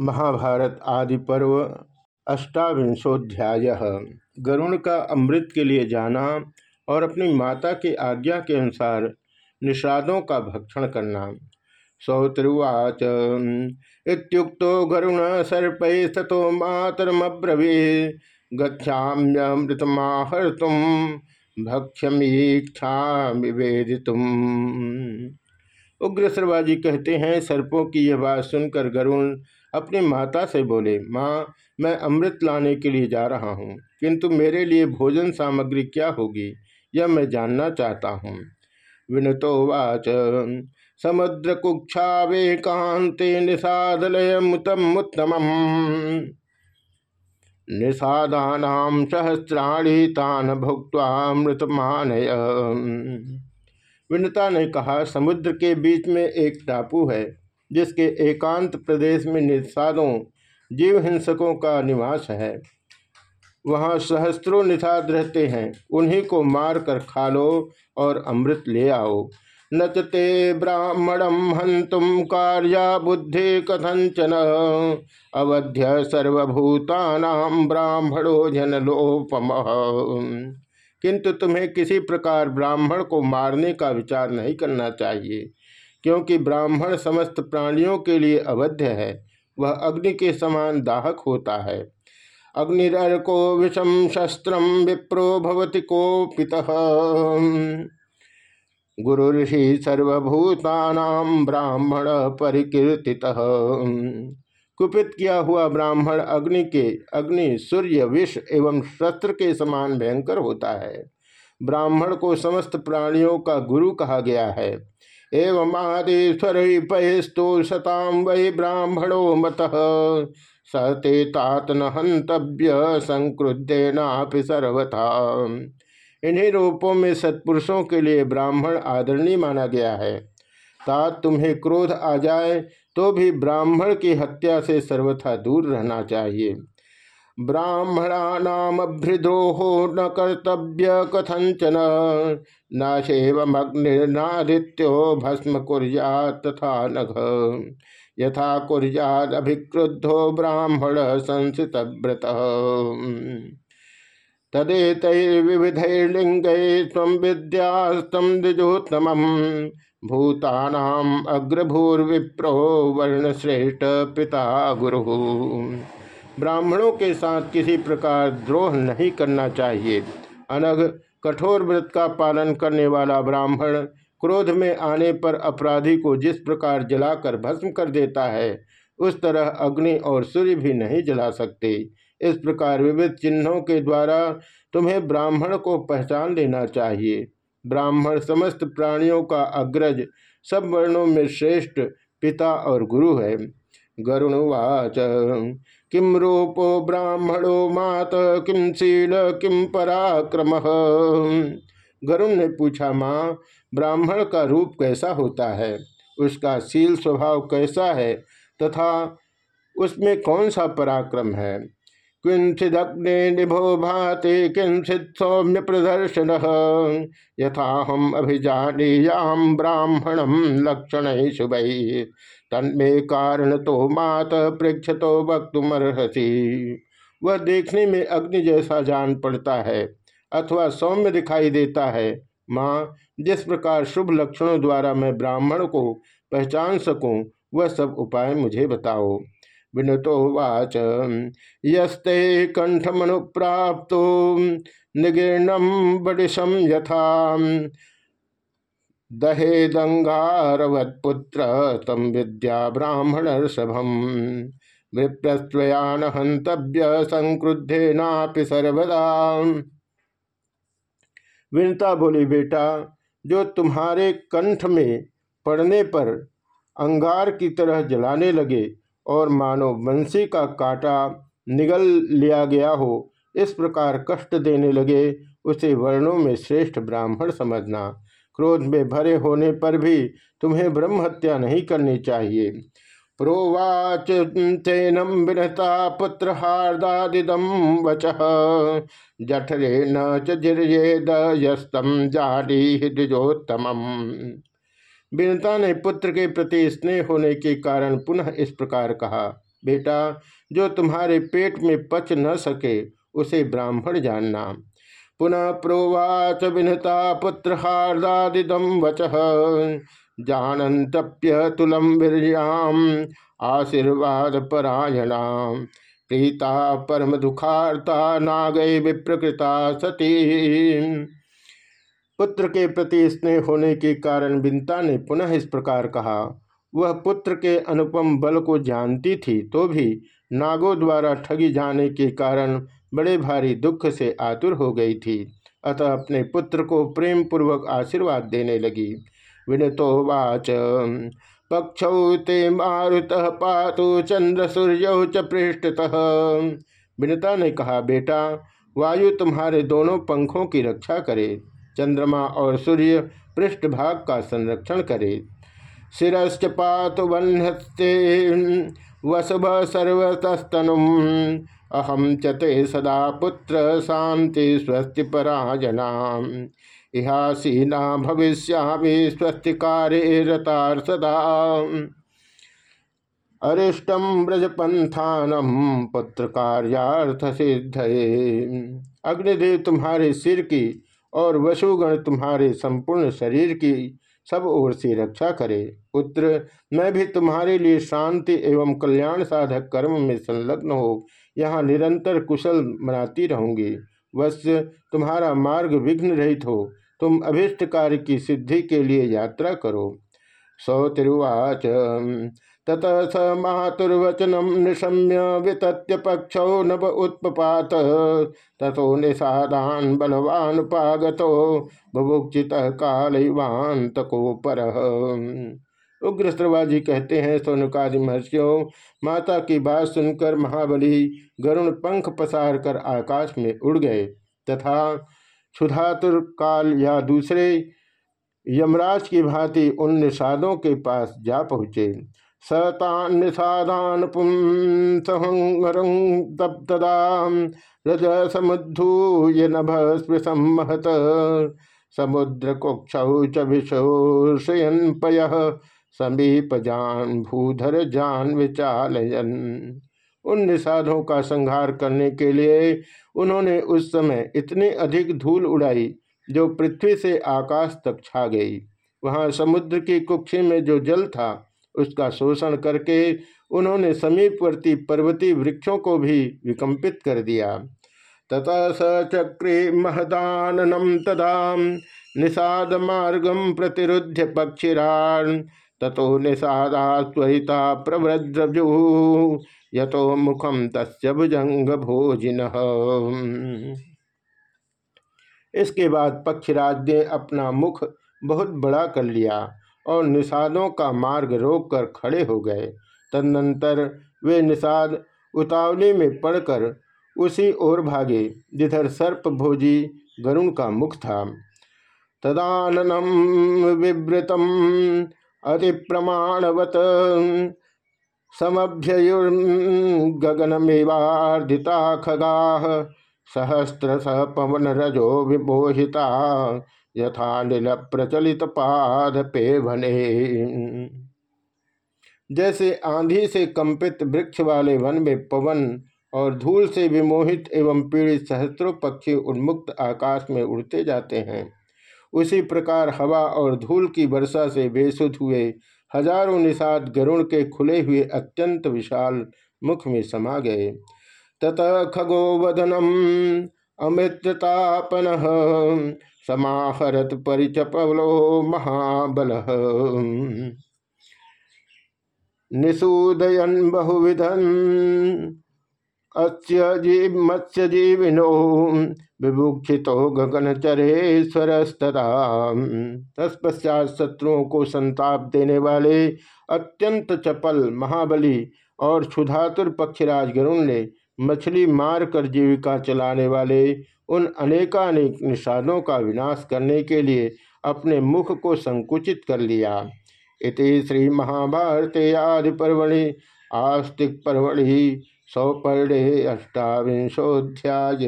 महाभारत आदि पर्व अष्टाविंशोध्याय। गरुण का अमृत के लिए जाना और अपनी माता की आज्ञा के अनुसार निषादों का भक्षण करना। सौत्रुवाच, इत्युक्तो गरुण सर्प तथो मातरमब्रवी, गच्छाम्यमृतमाहर्तुम भक्ष्यमीक्षा निवेदितुम उग्र सर्वाजी कहते हैं, सर्पों की यह बात सुनकर गरुण अपनी माता से बोले, माँ, मैं अमृत लाने के लिए जा रहा हूँ, किंतु मेरे लिए भोजन सामग्री क्या होगी, यह मैं जानना चाहता हूँ। विनतो वाच। समुद्र कुक्षा वे कांते निषादलय मुतम निषादानाम सहस्राणी तान भुक्त मानय विनता ने कहा, समुद्र के बीच में एक टापू है। जिसके एकांत प्रदेश में निषादों जीव हिंसकों का निवास है। वहाँ सहस्त्रों निषाद रहते हैं। उन्हीं को मार कर खा लो और अमृत ले आओ। नचते ब्राह्मणम हंतुम कार्या बुद्धि कथंचन अवध्य सर्वभूतानाम ब्राह्मणो जनलोपम। किंतु तुम्हें किसी प्रकार ब्राह्मण को मारने का विचार नहीं करना चाहिए। क्योंकि ब्राह्मण समस्त प्राणियों के लिए अवध्य है, वह अग्नि के समान दाहक होता है। अग्निको विषम शस्त्र विप्रो भवति कोपिता। गुरु ऋषि सर्वभूतानाम ब्राह्मण परिकीर्ति कुपित किया हुआ ब्राह्मण अग्नि के, अग्नि, सूर्य, विष एवं शस्त्र के समान भयंकर होता है। ब्राह्मण को समस्त प्राणियों का गुरु कहा गया है। एवं आदेश्वर पयस्तु सताम वै ब्राह्मणो मत सते तात न हंतव्य संक्रुद्धेनापि सर्वथा। इन्हीं रूपों में सत्पुरुषों के लिए ब्राह्मण आदरणीय माना गया है। तात तुम्हें क्रोध आ जाए तो भी ब्राह्मण की हत्या से सर्वथा दूर रहना चाहिए। ब्राह्मणानामभ्रिद्रोहो न कर्तव्य कथंचन नाशेवमग्निर्नादित्यो भस्म कुर्या तथा नघ। यथा कुर्यादभिक्रुद्धो ब्राह्मण संसित व्रत त्वं विद्यास्तं द्विजोत्तमम् भूतानाम अग्रभूर्विप्रो वर्णश्रेष्ठ पिता गुरु। ब्राह्मणों के साथ किसी प्रकार द्रोह नहीं करना चाहिए। अनग कठोर व्रत का पालन करने वाला ब्राह्मण क्रोध में आने पर अपराधी को जिस प्रकार जलाकर भस्म कर देता है, उस तरह अग्नि और सूर्य भी नहीं जला सकते। इस प्रकार विविध चिन्हों के द्वारा तुम्हें ब्राह्मण को पहचान लेना चाहिए। ब्राह्मण समस्त प्राणियों का अग्रज, सब वर्णों में श्रेष्ठ पिता और गुरु है। गरुणवाच किम रूपो ब्राह्मणो मात किम शील किम पराक्रम? गरुण ने पूछा, माँ, ब्राह्मण का रूप कैसा होता है? उसका शील स्वभाव कैसा है? तथा उसमें कौन सा पराक्रम है? किंचिदग्ने निभो भाते किंचित सौम्य प्रदर्शन यथा हम अभिजानीयाम ब्राह्मणम लक्षण शुभ तन्मे कारण तो मात प्रेक्ष तो वक्तुमर्हसी। वह देखने में अग्नि जैसा जान पड़ता है अथवा सौम्य दिखाई देता है। माँ, जिस प्रकार शुभ लक्षणों द्वारा मैं ब्राह्मण को पहचान सकूँ, वह सब उपाय मुझे बताओ। विनुतो वाच। यस्ते कंठमनुप्राप्त निगीर्णम बडिशम यथा। दहे दंगारवत्पुत्र तम विद्या ब्राह्मण सभम विप्रस्वयान हंतव्य संक्रुद्धे नापि सर्वदा। विनता बोली, बेटा, जो तुम्हारे कंठ में पड़ने पर अंगार की तरह जलाने लगे और मानो बंसी का कांटा निगल लिया गया हो, इस प्रकार कष्ट देने लगे उसे वर्णों में श्रेष्ठ ब्राह्मण समझना। क्रोध में भरे होने पर भी तुम्हें ब्रह्म हत्या नहीं करनी चाहिए। प्रोवाच तेनम विनता पुत्र हार्दादिदम वच। जठरे न चिर्येद यस्तम जाडी द्विजोत्तम विनता ने पुत्र के प्रति स्नेह होने के कारण पुनः इस प्रकार कहा, बेटा, जो तुम्हारे पेट में पच न सके, उसे ब्राह्मण जानना। पुनः प्रोवाच विनता पुत्र हार्दादिदम वच। जानंतप्य तुलम वीरियाम, आशीर्वाद परायणाम। प्रीता परम दुखार्ता नागय विप्रकृता सती पुत्र के प्रति स्नेह होने के कारण बिंता ने पुनः इस प्रकार कहा, वह पुत्र के अनुपम बल को जानती थी तो भी नागों द्वारा ठगी जाने के कारण बड़े भारी दुख से आतुर हो गई थी। अतः अपने पुत्र को प्रेम पूर्वक आशीर्वाद देने लगी। विनतो वाच। पक्ष ते मारुत पातु चंद्र सूर्य च पृष्ठतः। विनता ने कहा, बेटा, वायु तुम्हारे दोनों पंखों की रक्षा करे। चंद्रमा और सूर्य पृष्ठभाग का संरक्षण करे। शिश्च पात वन्हस्ते वसभ सर्वतस्तनु अहम चते सदा पुत्र शांति स्वस्ति पराजना इहासीना भविष्यामि स्वस्ति कार्य रतार सदा। अरिष्टम ब्रजपंथानम पुत्र कार्यार्थ सिद्ध अग्निदेव तुम्हारे सिर की और वसुगण तुम्हारे संपूर्ण शरीर की सब ओर से रक्षा करे। पुत्र, मैं भी तुम्हारे लिए शांति एवं कल्याण साधक कर्म में संलग्न हो। यहाँ निरंतर कुशल मनाती रहूँगी। वश तुम्हारा मार्ग विघ्न रहित हो। तुम अभिष्ट कार्य की सिद्धि के लिए यात्रा करो। सौतिरुवाच। ततः स मातुर्वचनम निशम्य वितत्य पक्ष नभ उत्पात तथो निषादान बलवान पागतो बुभुक्षित कालवांत को पर उग्र श्रवाजी कहते हैं, सोनुकादि महर्षियों, माता की बात सुनकर महाबली गरुण पंख पसार कर आकाश में उड़ गए। तथा क्षुधातुर काल या दूसरे यमराज की भांति उन निषादों के पास जा पहुँचे। सतान निषादान रज समुद्धूय नभ स्पृशम महत समुद्र कुक्षौ च भूधर जान विचालयन। उन निषाधों का संहार करने के लिए उन्होंने उस समय इतनी अधिक धूल उड़ाई जो पृथ्वी से आकाश तक छा गई। वहाँ समुद्र की कुक्षी में जो जल था उसका शोषण करके उन्होंने समीपवर्ती पर्वती वृक्षों को भी विकम्पित कर दिया। तथा स चक्रे महदाननम तदा निषाद मार्गम प्रतिरुद्ध पक्षिरान ततो निषादा त्वरिता प्रवृद्रजु यतो मुखम तस्य भोजिन इसके बाद पक्षीराज ने अपना मुख बहुत बड़ा कर लिया। और निषादों का मार्ग रोक कर खड़े हो गए। तदनंतर वे निषाद उतावली में पड़कर उसी ओर भागे, जिधर सर्प भोजी गरुण का मुख था। तदाननम विवृतम अति प्रमाणवत समभ्युर्गगनमेवार्धिता खगा सहस्त्र सह पवन रजो विमोहिता। यथा नील प्रचलित पाद पे बने जैसे आंधी से कंपित वृक्ष वाले वन में पवन और धूल से विमोहित एवं पीड़ित सहस्त्रों पक्षी उन्मुक्त आकाश में उड़ते जाते हैं। उसी प्रकार हवा और धूल की वर्षा से बेसुध हुए हज़ारों निषाद गरुण के खुले हुए अत्यंत विशाल मुख में समा गए। ततः खगोवदनम अमृततापन समाहरत परिचपलो महाबल। निषूदयन बहुविधन, अस्य मत्स्य जीविनो विभुक्षितो गगनचरेश्वरस्तदा तत्पश्चात शत्रुओं को संताप देने वाले अत्यंत चपल महाबली और क्षुधातुर पक्षराज गरुण ने मछली मार कर जीविका चलाने वाले उन अनेकानेक निषादों का विनाश करने के लिए अपने मुख को संकुचित कर लिया। इति श्री महाभारत आदि पर्वणि आस्तिक पर्वणि, सौपर्णे अष्टाविंशोध्याय